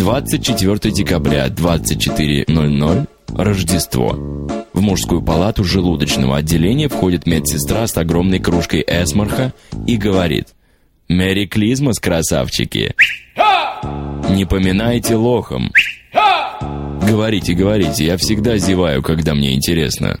24 декабря, 24.00, Рождество. В мужскую палату желудочного отделения входит медсестра с огромной кружкой эсмарха и говорит «Мэри Клизмас, красавчики!» «Не поминайте лохом!» «Говорите, говорите, я всегда зеваю, когда мне интересно!»